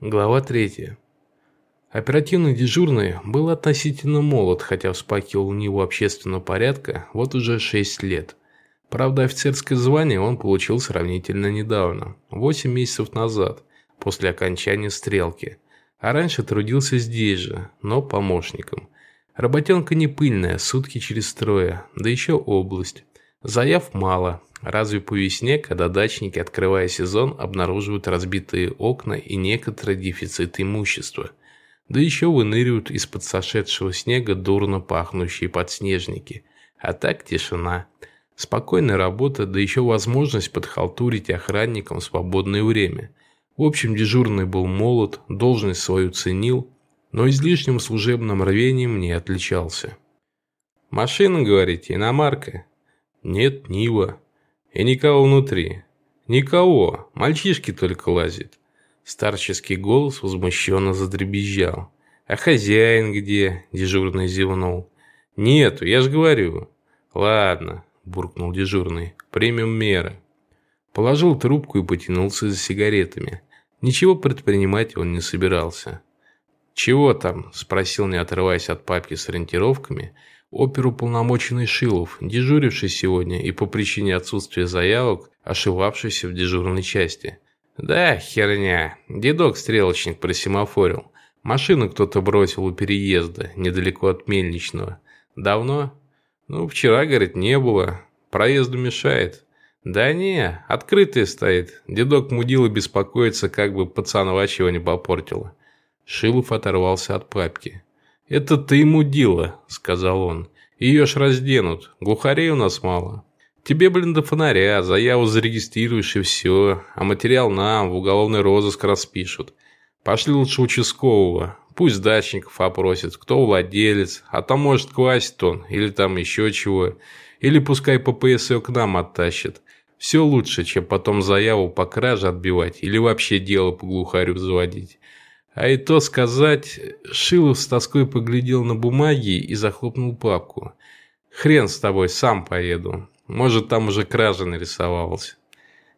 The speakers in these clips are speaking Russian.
Глава 3. Оперативный дежурный был относительно молод, хотя вспахивал у него общественного порядка вот уже 6 лет. Правда, офицерское звание он получил сравнительно недавно, 8 месяцев назад, после окончания стрелки. А раньше трудился здесь же, но помощником. Работенка не пыльная, сутки через трое, да еще область. Заяв мало, Разве по весне, когда дачники, открывая сезон, обнаруживают разбитые окна и некоторый дефицит имущества? Да еще выныривают из-под сошедшего снега дурно пахнущие подснежники. А так тишина. Спокойная работа, да еще возможность подхалтурить охранникам в свободное время. В общем, дежурный был молод, должность свою ценил, но излишним служебным рвением не отличался. «Машина, говорите, иномарка?» «Нет, Нива». И никого внутри. Никого. Мальчишки только лазят. Старческий голос возмущенно задребезжал. «А хозяин где?» – дежурный зевнул. «Нету, я ж говорю». «Ладно», – буркнул дежурный. «Примем меры». Положил трубку и потянулся за сигаретами. Ничего предпринимать он не собирался. «Чего там?» – спросил, не отрываясь от папки с ориентировками – оперуполномоченный Шилов, дежуривший сегодня и по причине отсутствия заявок, ошивавшийся в дежурной части. «Да, херня. Дедок-стрелочник просимофорил. Машину кто-то бросил у переезда, недалеко от Мельничного. Давно? Ну, вчера, говорит, не было. Проезду мешает. Да не, открытая стоит. Дедок мудила беспокоится, как бы пацанова чего не попортила». Шилов оторвался от папки. «Это ты мудила», — сказал он. «Ее ж разденут. Глухарей у нас мало. Тебе, блин, до фонаря, заяву зарегистрируешь и все. А материал нам в уголовный розыск распишут. Пошли лучше участкового. Пусть дачников опросит, кто владелец. А там, может, квасит он. Или там еще чего. Или пускай ППС ее к нам оттащит. Все лучше, чем потом заяву по краже отбивать. Или вообще дело по глухарю заводить. А и то сказать, Шилов с тоской поглядел на бумаги и захлопнул папку. «Хрен с тобой, сам поеду. Может, там уже кража нарисовалась».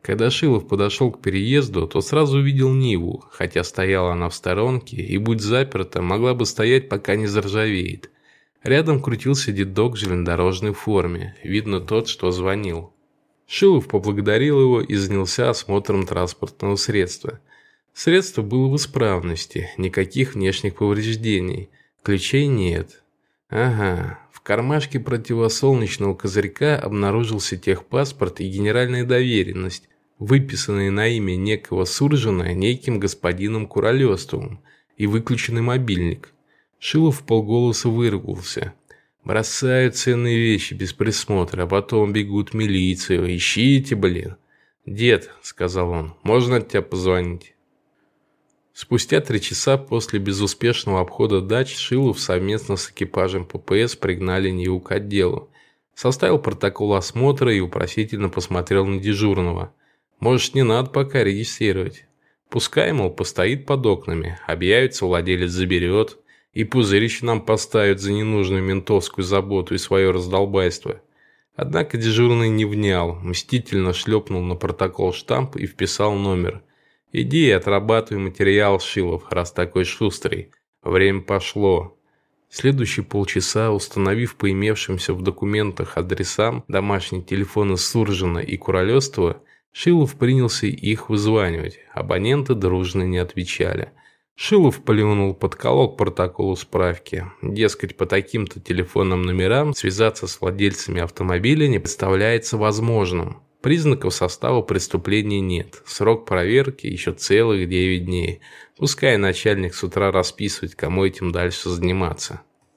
Когда Шилов подошел к переезду, то сразу увидел Ниву, хотя стояла она в сторонке и, будь заперта, могла бы стоять, пока не заржавеет. Рядом крутился дедок в железнодорожной форме, видно тот, что звонил. Шилов поблагодарил его и занялся осмотром транспортного средства – Средство было в исправности, никаких внешних повреждений. Ключей нет. Ага, в кармашке противосолнечного козырька обнаружился техпаспорт и генеральная доверенность, выписанные на имя некого Суржина неким господином Куролёстовым, и выключенный мобильник. Шилов полголоса выругался. Бросают ценные вещи без присмотра, а потом бегут в милицию. Ищите, блин. «Дед», — сказал он, — «можно от тебя позвонить?» Спустя три часа после безуспешного обхода дач Шилов совместно с экипажем ППС пригнали Ниву к отделу. Составил протокол осмотра и вопросительно посмотрел на дежурного. «Может, не надо пока регистрировать? Пускай, мол, постоит под окнами, объявится, владелец заберет, и пузырище нам поставят за ненужную ментовскую заботу и свое раздолбайство». Однако дежурный не внял, мстительно шлепнул на протокол штамп и вписал номер – Иди и отрабатывай материал, Шилов, раз такой шустрый. Время пошло. Следующие полчаса, установив по имевшимся в документах адресам домашние телефоны Суржина и Куролёстова, Шилов принялся их вызванивать. Абоненты дружно не отвечали. Шилов плюнул, подколол к протоколу справки. Дескать, по таким-то телефонным номерам связаться с владельцами автомобиля не представляется возможным. Признаков состава преступления нет. Срок проверки еще целых 9 дней. Пускай начальник с утра расписывает, кому этим дальше заниматься.